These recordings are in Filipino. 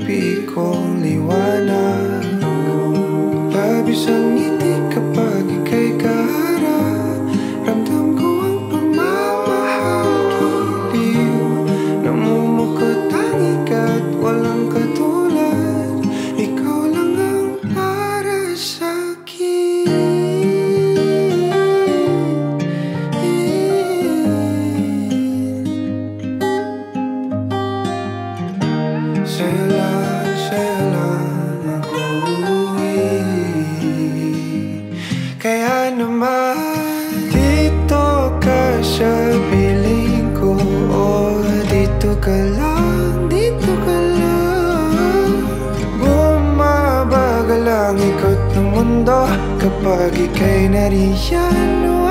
pipi kong liwanag. Labis ang ngiti kapag ika'y kaharap. Ramdam ko ang pagmamahal Kiliw Namumukot ang ikat Walang katulad. Ikaw lang ang para sa'kin. ang ikot ng mundo Kapag ika'y nariyan.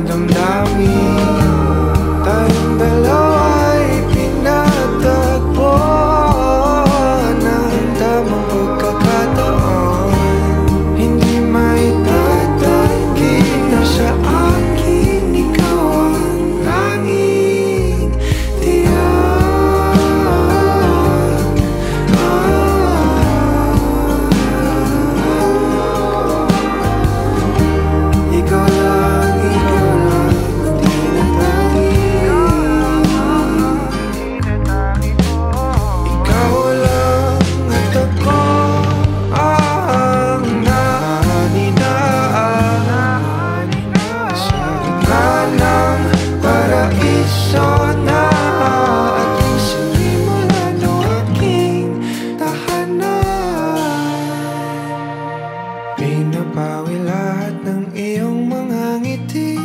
damdamin Napawi lahat ng iyong mga ngiti.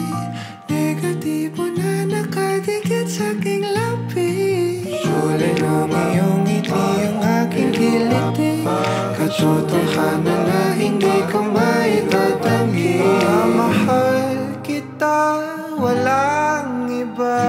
Negatibo na nakadikit sa aking labi Sulit ng iyong ngiti ang aking kiliti. Katsotohanan na hindi ko maitatanggi Mahal kita, walang iba.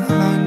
behind